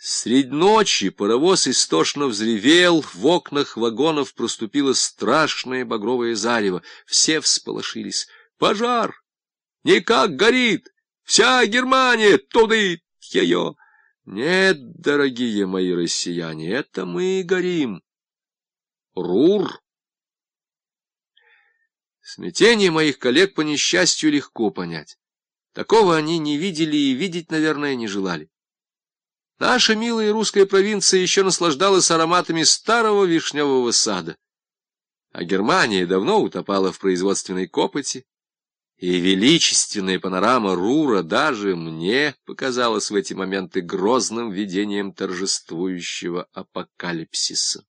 Средь ночи паровоз истошно взревел, в окнах вагонов проступило страшное багровое зарево. Все всполошились. «Пожар! Никак горит! Вся Германия туды ее!» «Нет, дорогие мои россияне, это мы горим!» «Рур!» Смятение моих коллег по несчастью легко понять. Такого они не видели и видеть, наверное, не желали. Наша милая русская провинция еще наслаждалась ароматами старого вишневого сада. А Германия давно утопала в производственной копоти, и величественная панорама Рура даже мне показалась в эти моменты грозным видением торжествующего апокалипсиса.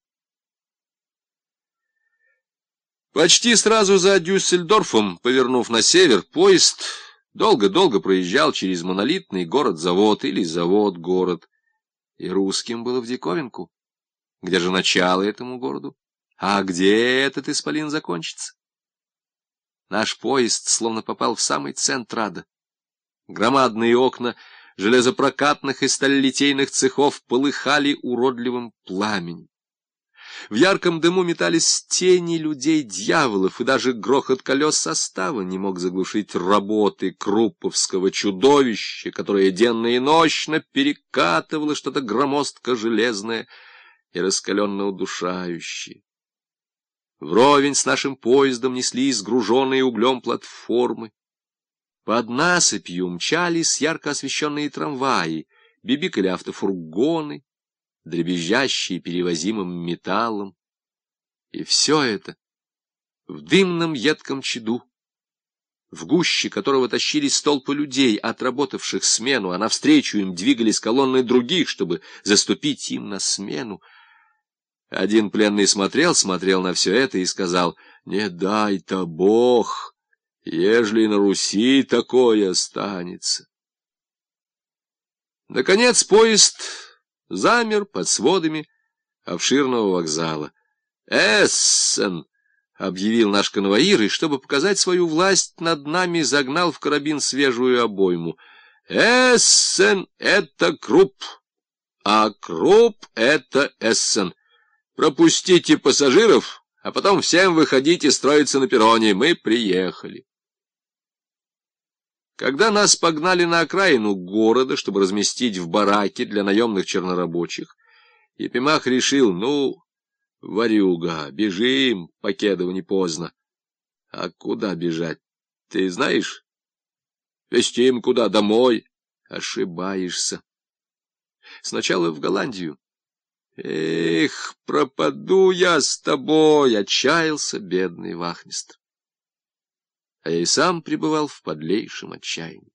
Почти сразу за Дюссельдорфом, повернув на север, поезд долго-долго проезжал через монолитный город-завод или завод-город, и русским было в диковинку. Где же начало этому городу? А где этот исполин закончится? Наш поезд словно попал в самый центр ада. Громадные окна железопрокатных и сталелитейных цехов полыхали уродливым пламенем. В ярком дыму метались тени людей-дьяволов, и даже грохот колес состава не мог заглушить работы крупповского чудовища, которое денно и нощно перекатывало что-то громоздко железное и раскаленно удушающее. Вровень с нашим поездом неслись груженные углем платформы. Под насыпью мчались ярко освещенные трамваи, бибикали автофургоны, дребезжащие перевозимым металлом. И все это в дымном едком чаду, в гуще которого тащились толпы людей, отработавших смену, а навстречу им двигались колонны других, чтобы заступить им на смену. Один пленный смотрел, смотрел на все это и сказал, «Не дай-то Бог, ежели на Руси такое останется». Наконец поезд замер под сводами обширного вокзала. «Эссен!» — объявил наш конвоир, и, чтобы показать свою власть, над нами загнал в карабин свежую обойму. «Эссен — это Круп, а Круп — это Эссен. Пропустите пассажиров, а потом всем выходите строиться на перроне. Мы приехали». Когда нас погнали на окраину города, чтобы разместить в бараке для наемных чернорабочих, Епимах решил, ну, варюга, бежим, Покедову не поздно. А куда бежать, ты знаешь? Вестим куда, домой? Ошибаешься. Сначала в Голландию. Эх, пропаду я с тобой, отчаялся бедный вахмистр а я и сам пребывал в подлейшем отчаянии.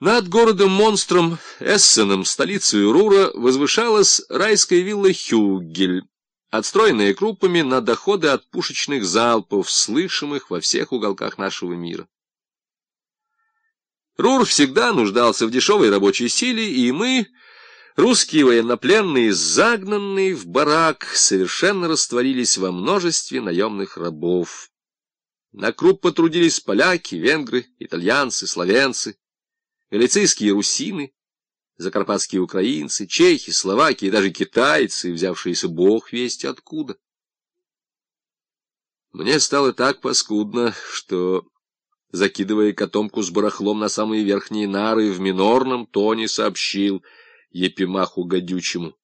Над городом-монстром Эссеном, столицей Рура, возвышалась райская вилла Хюгель, отстроенная крупами на доходы от пушечных залпов, слышимых во всех уголках нашего мира. Рур всегда нуждался в дешевой рабочей силе, и мы Русские военнопленные, загнанные в барак, совершенно растворились во множестве наемных рабов. На круп потрудились поляки, венгры, итальянцы, словенцы, галицийские русины, закарпатские украинцы, чехи, словаки и даже китайцы, взявшиеся бог весть откуда. Мне стало так паскудно, что, закидывая котомку с барахлом на самые верхние нары, в минорном тоне сообщил — Епимаху Гадючему.